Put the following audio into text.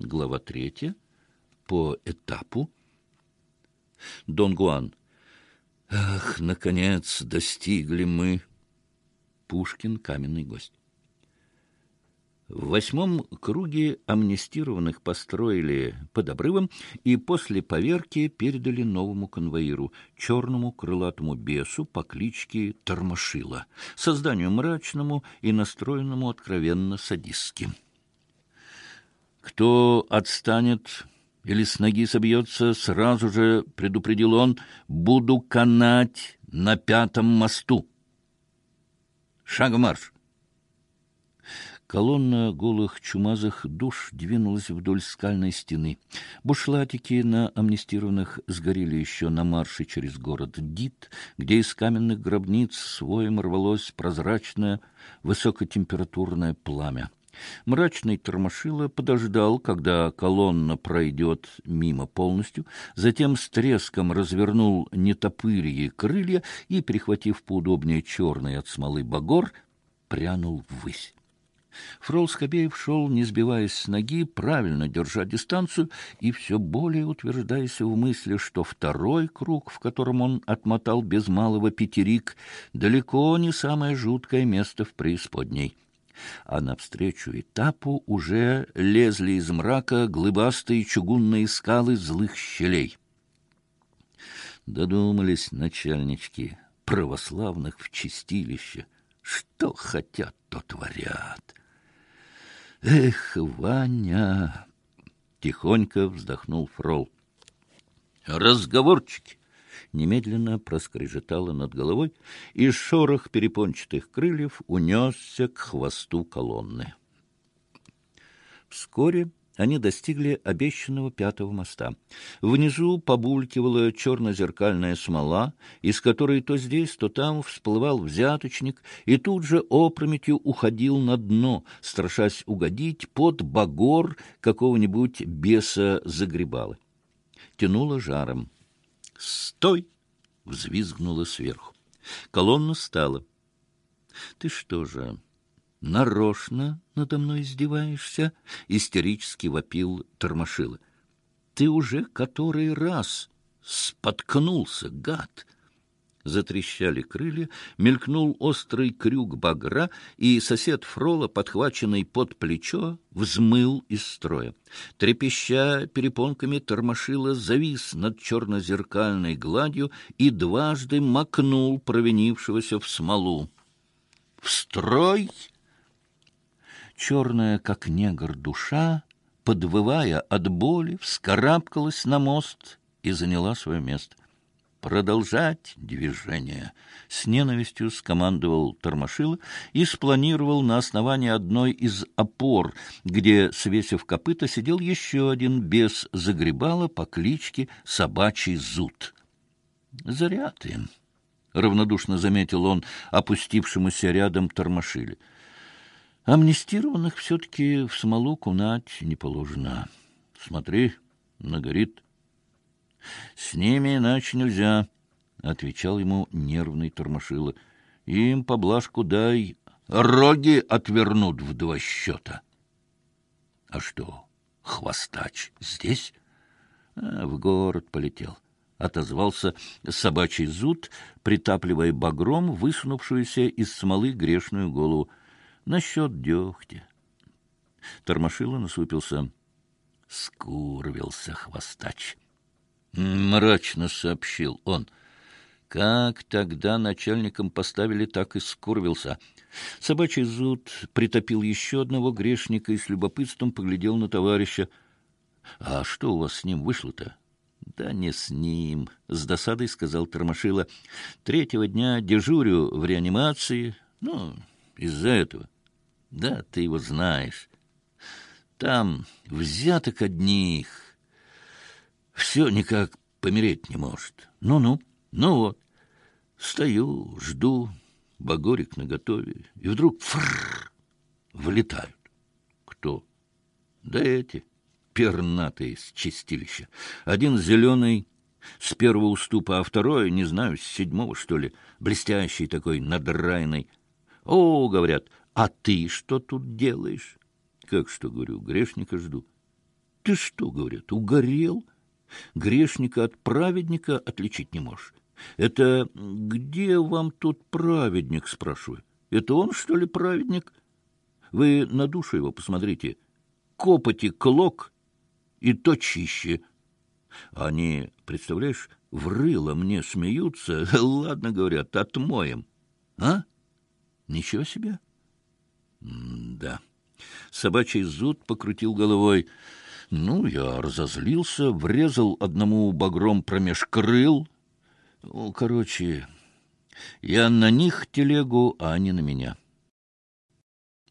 Глава третья. По этапу. Дон Гуан. Ах, наконец достигли мы. Пушкин, каменный гость. В восьмом круге амнистированных построили под обрывом и после поверки передали новому конвоиру, черному крылатому бесу по кличке Тормошила, созданию мрачному и настроенному откровенно садистски. «Кто отстанет или с ноги собьется, сразу же, — предупредил он, — буду канать на пятом мосту. Шагом марш!» Колонна голых чумазых душ двинулась вдоль скальной стены. Бушлатики на амнистированных сгорели еще на марше через город Дит, где из каменных гробниц своим рвалось прозрачное высокотемпературное пламя. Мрачный тормошило подождал, когда колонна пройдет мимо полностью, затем с треском развернул нетопырьи крылья и, прихватив поудобнее черный от смолы багор, прянул ввысь. Фрол Скобеев шел, не сбиваясь с ноги, правильно держа дистанцию и все более утверждаясь в мысли, что второй круг, в котором он отмотал без малого пятерик, далеко не самое жуткое место в преисподней. А навстречу этапу уже лезли из мрака глыбастые чугунные скалы злых щелей. Додумались начальнички православных в чистилище. Что хотят, то творят. «Эх, Ваня!» — тихонько вздохнул Фрол. «Разговорчики!» Немедленно проскрежетало над головой, и шорох перепончатых крыльев унесся к хвосту колонны. Вскоре они достигли обещанного пятого моста. Внизу побулькивала черно-зеркальная смола, из которой то здесь, то там всплывал взяточник, и тут же опрометью уходил на дно, страшась угодить под багор какого-нибудь беса загребалы. Тянуло жаром. «Стой!» — взвизгнуло сверху. Колонна стала. «Ты что же...» нарочно надо мной издеваешься?» — истерически вопил Тормошила. «Ты уже который раз споткнулся, гад!» Затрещали крылья, мелькнул острый крюк багра, и сосед Фрола, подхваченный под плечо, взмыл из строя. Трепеща перепонками тормошила, завис над чернозеркальной гладью и дважды макнул провинившегося в смолу. «В строй!» черная, как негр, душа, подвывая от боли, вскарабкалась на мост и заняла свое место. Продолжать движение. С ненавистью скомандовал Тормошила и спланировал на основании одной из опор, где, свесив копыта, сидел еще один бес загребала по кличке Собачий Зуд. «Зря ты», — равнодушно заметил он опустившемуся рядом Тормошиле. Амнистированных все-таки в смолу кунать не положено. Смотри, нагорит. — С ними иначе нельзя, — отвечал ему нервный тормошило. — Им поблажку дай, роги отвернут в два счета. — А что, хвостач здесь? А, в город полетел. — отозвался собачий зуд, притапливая багром высунувшуюся из смолы грешную голову насчет дегтя. Тормошило насупился. Скурвился хвостач. Мрачно сообщил он. Как тогда начальником поставили, так и скурвился. Собачий зуд притопил еще одного грешника и с любопытством поглядел на товарища. — А что у вас с ним вышло-то? — Да не с ним, — с досадой сказал Тормошило. — Третьего дня дежурю в реанимации. Ну, из-за этого. Да, ты его знаешь. Там взяток одних. Все никак помереть не может. Ну-ну, ну вот. Стою, жду, багорик наготове, и вдруг фрррр, вылетают. Кто? Да эти, пернатые с чистилища. Один зеленый с первого уступа, а второй, не знаю, с седьмого, что ли, блестящий такой, надраенный. О, говорят, а ты что тут делаешь? Как что, говорю, грешника жду. Ты что, говорят, угорел? Грешника от праведника отличить не можешь. Это где вам тут праведник, спрашиваю? Это он, что ли, праведник? Вы на душу его посмотрите. Копоти клок и то чище. Они, представляешь, в рыло мне смеются. Ладно, говорят, отмоем. А? Ничего себе. М да. Собачий зуд покрутил головой. Ну, я разозлился, врезал одному багром промеж крыл. Короче, я на них телегу, а они на меня.